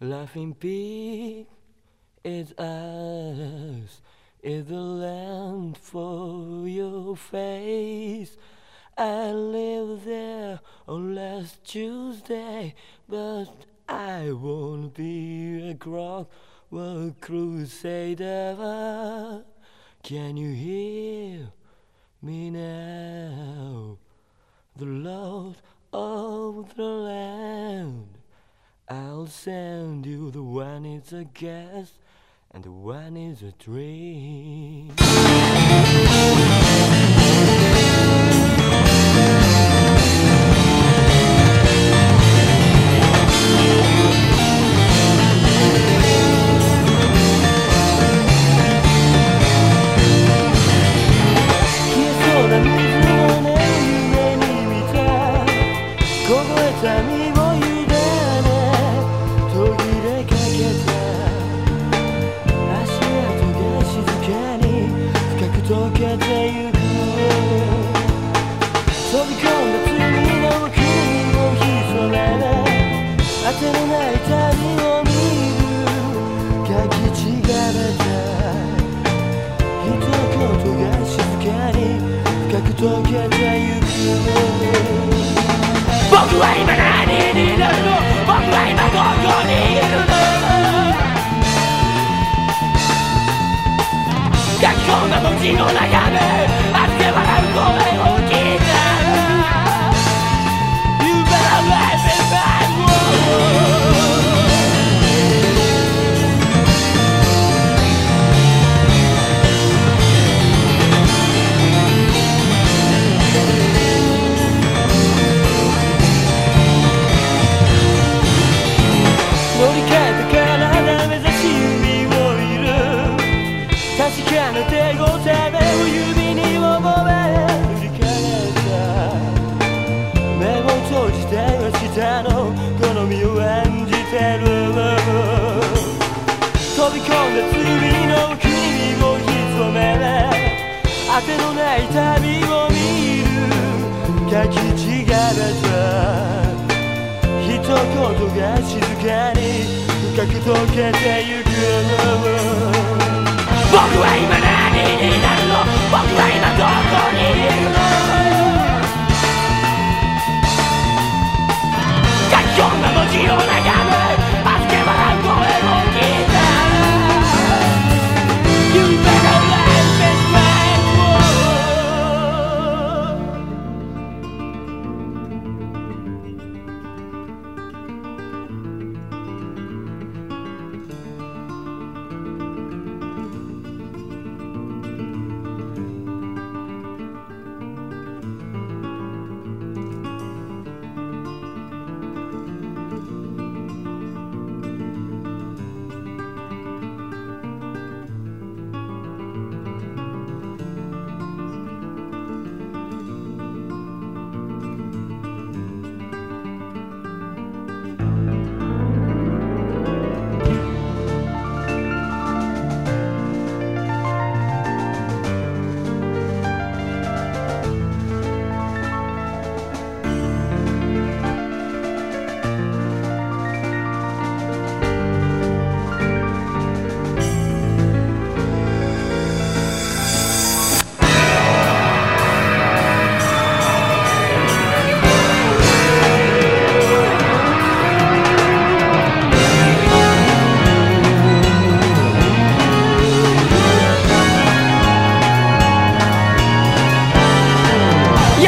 Laughing pig is us, is the land for your face. I live there on last Tuesday, but I won't be a grog or crusader. Can you hear me now? The Lord of the Land. I'll send you the one is a guess and the one is a dream. Como es amigo 飛び込んだ罪の国にも潜ら当てのない旅を見る書き違えたと言が静かに深く溶けてゆく僕は今何になるの僕は今ここにいるの东京的夜幕。らの好みを演じてる飛び込んだ罪の国を潜め当てのない旅を見る書き違えた一言が静かに深く溶けてゆく僕は今何になるの僕は今どこにいるの